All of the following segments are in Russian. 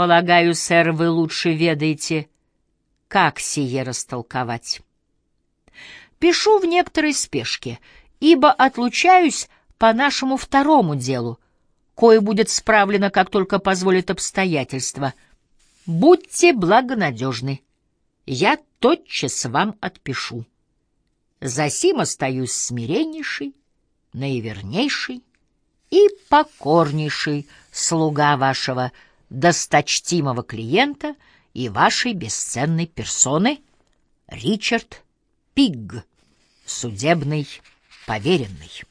Полагаю, сэр, вы лучше ведаете, как сие растолковать. Пишу в некоторой спешке, ибо отлучаюсь по нашему второму делу, кое будет справлено, как только позволит обстоятельства. Будьте благонадежны. Я тотчас вам отпишу. Засим остаюсь смиреннейший, наивернейший и покорнейший слуга вашего досточтимого клиента и вашей бесценной персоны Ричард Пигг, судебный поверенный.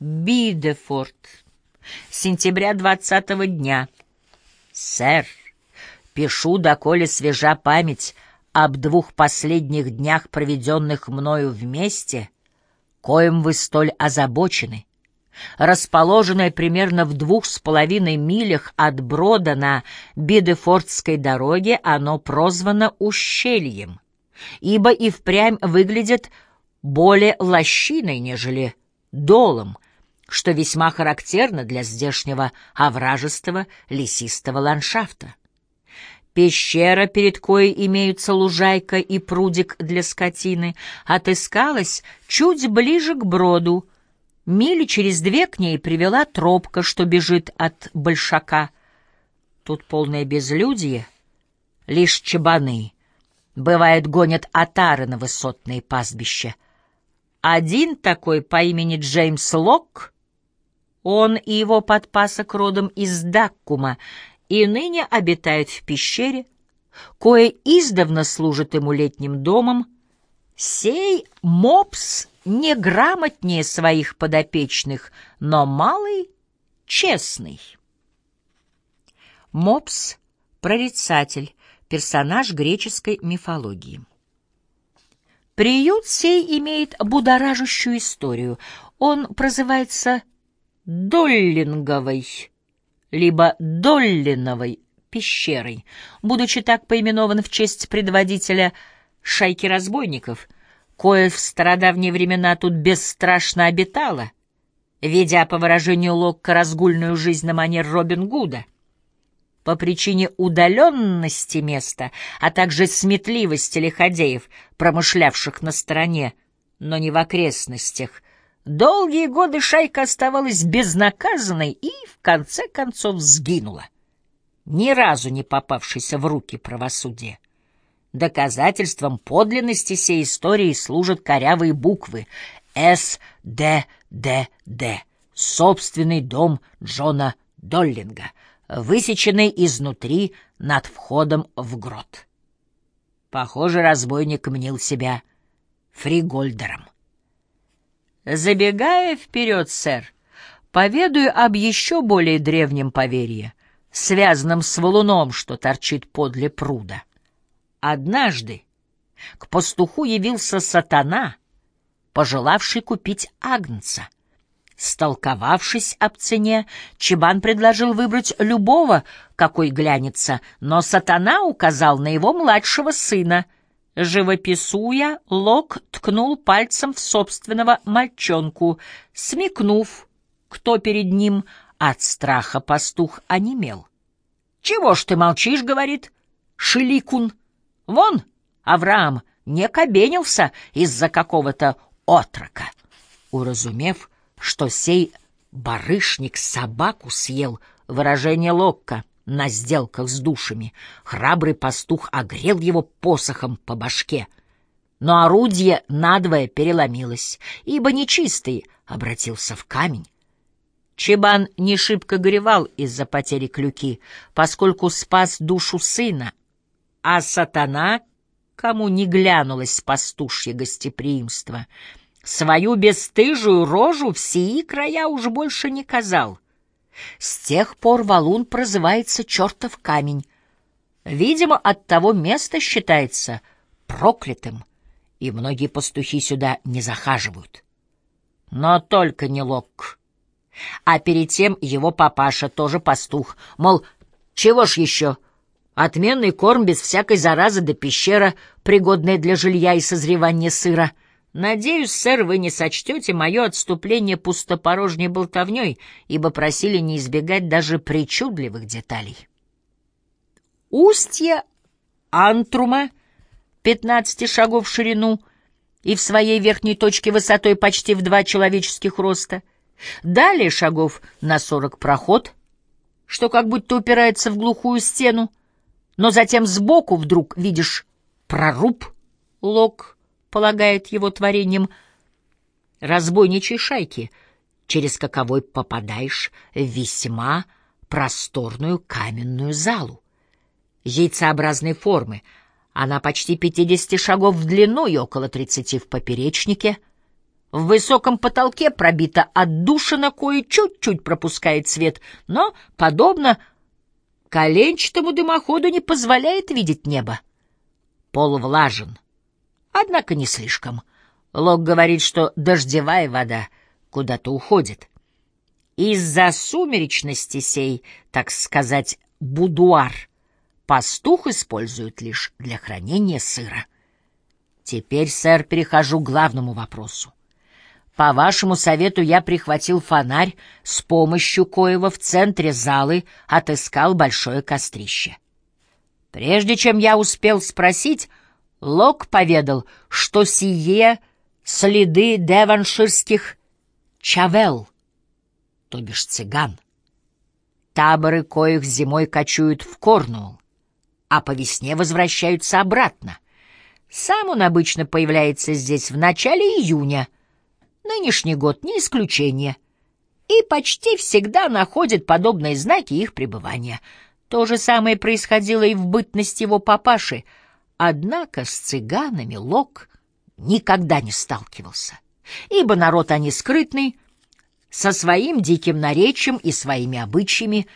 Бидефорд, сентября двадцатого дня. Сэр, пишу, доколе свежа память об двух последних днях, проведенных мною вместе, коим вы столь озабочены. Расположенное примерно в двух с половиной милях от Брода на Бидефордской дороге, оно прозвано ущельем, ибо и впрямь выглядит более лощиной, нежели долом, что весьма характерно для здешнего овражистого лесистого ландшафта. Пещера, перед коей имеются лужайка и прудик для скотины, отыскалась чуть ближе к броду. Мили через две к ней привела тропка, что бежит от большака. Тут полное безлюдье, лишь чабаны. Бывает, гонят отары на высотные пастбища. Один такой по имени Джеймс Лок, он и его подпасок родом из Даккума, и ныне обитает в пещере, кое издавна служит ему летним домом, сей мопс неграмотнее своих подопечных, но малый, честный. Мопс — прорицатель, персонаж греческой мифологии. Приют сей имеет будоражащую историю. Он прозывается Доллинговой либо Доллиновой пещерой, будучи так поименован в честь предводителя шайки разбойников, кое в стародавние времена тут бесстрашно обитала, ведя, по выражению Локка, разгульную жизнь на манер Робин Гуда. По причине удаленности места, а также сметливости лиходеев, промышлявших на стороне, но не в окрестностях, Долгие годы шайка оставалась безнаказанной и, в конце концов, сгинула, ни разу не попавшейся в руки правосудия. Доказательством подлинности сей истории служат корявые буквы «СДДД» — собственный дом Джона Доллинга, высеченный изнутри над входом в грот. Похоже, разбойник мнил себя фригольдером. Забегая вперед, сэр, поведаю об еще более древнем поверье, связанном с валуном, что торчит подле пруда. Однажды к пастуху явился сатана, пожелавший купить агнца. Столковавшись об цене, Чебан предложил выбрать любого, какой глянется, но сатана указал на его младшего сына — Живописуя, Лок ткнул пальцем в собственного мальчонку, смекнув, кто перед ним, от страха пастух онемел. — Чего ж ты молчишь, — говорит Шиликун. — Вон, Авраам не кабенился из-за какого-то отрока. Уразумев, что сей барышник собаку съел, выражение Локка — на сделках с душами. Храбрый пастух огрел его посохом по башке. Но орудие надвое переломилось, ибо нечистый обратился в камень. Чебан не шибко горевал из-за потери клюки, поскольку спас душу сына, а сатана, кому не глянулось пастушье гостеприимство, свою бесстыжую рожу в сии края уж больше не казал — с тех пор валун прозывается чертов камень. Видимо, от того места считается проклятым, и многие пастухи сюда не захаживают. Но только не Лок. А перед тем его папаша тоже пастух. Мол, чего ж еще? Отменный корм без всякой заразы до пещера, пригодная для жилья и созревания сыра — Надеюсь, сэр, вы не сочтете мое отступление пустопорожней болтовней, ибо просили не избегать даже причудливых деталей. устье антрума, 15 шагов в ширину и в своей верхней точке высотой почти в два человеческих роста. Далее шагов на 40 проход, что как будто упирается в глухую стену, но затем сбоку вдруг видишь проруб, лог полагает его творением разбойничьей шайки, через каковой попадаешь в весьма просторную каменную залу. Яйцеобразной формы, она почти 50 шагов в длину и около 30 в поперечнике. В высоком потолке пробита отдушина, кое чуть-чуть пропускает свет, но, подобно коленчатому дымоходу, не позволяет видеть небо. Пол влажен, однако не слишком. Лок говорит, что дождевая вода куда-то уходит. Из-за сумеречности сей, так сказать, будуар, пастух использует лишь для хранения сыра. Теперь, сэр, перехожу к главному вопросу. По вашему совету я прихватил фонарь, с помощью коего в центре залы отыскал большое кострище. Прежде чем я успел спросить, Лок поведал, что сие следы деванширских чавел, то бишь цыган. Таборы, коих зимой кочуют в Корнуолл, а по весне возвращаются обратно. Сам он обычно появляется здесь в начале июня. Нынешний год не исключение. И почти всегда находит подобные знаки их пребывания — то же самое происходило и в бытность его папаши, однако с цыганами Лок никогда не сталкивался, ибо народ они скрытный, со своим диким наречием и своими обычаями,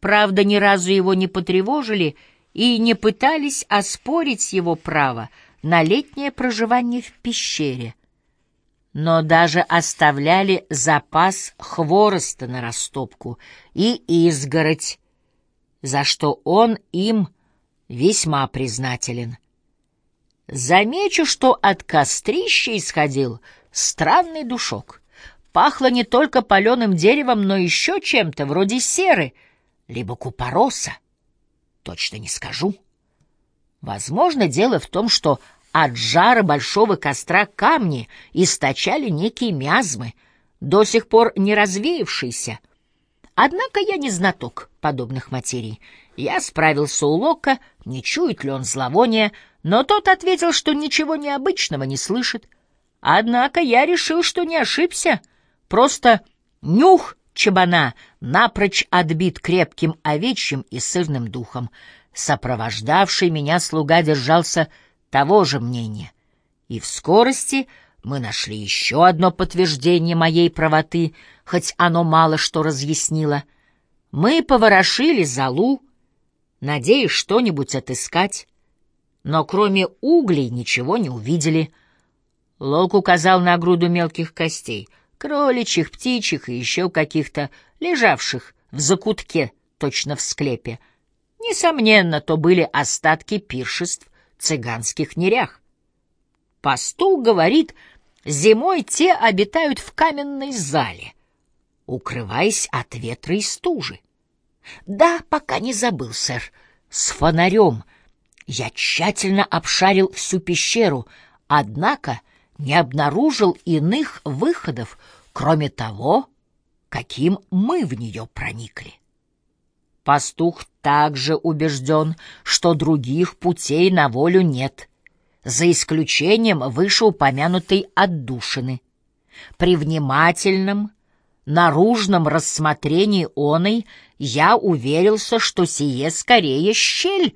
правда, ни разу его не потревожили и не пытались оспорить его право на летнее проживание в пещере, но даже оставляли запас хвороста на растопку и изгородь, за что он им весьма признателен. Замечу, что от кострища исходил странный душок. Пахло не только паленым деревом, но еще чем-то вроде серы, либо купороса. Точно не скажу. Возможно, дело в том, что от жара большого костра камни источали некие миазмы, до сих пор не развеявшиеся, Однако я не знаток подобных материй. Я справился у Лока, не чует ли он зловония, но тот ответил, что ничего необычного не слышит. Однако я решил, что не ошибся. Просто нюх чабана напрочь отбит крепким овечьим и сырным духом. Сопровождавший меня слуга держался того же мнения. И в скорости мы нашли еще одно подтверждение моей правоты, хоть оно мало что разъяснило. Мы поворошили залу, надеясь что-нибудь отыскать, но кроме углей ничего не увидели. Лок указал на груду мелких костей, кроличьих, птичьих и еще каких-то, лежавших в закутке, точно в склепе. Несомненно, то были остатки пиршеств цыганских нерях. Пастух говорит, Зимой те обитают в каменной зале, укрываясь от ветра и стужи. Да, пока не забыл, сэр, с фонарем. Я тщательно обшарил всю пещеру, однако не обнаружил иных выходов, кроме того, каким мы в нее проникли. Пастух также убежден, что других путей на волю нет — за исключением вышеупомянутой отдушины. При внимательном, наружном рассмотрении оной я уверился, что сие скорее щель,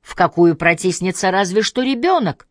в какую протиснется разве что ребенок,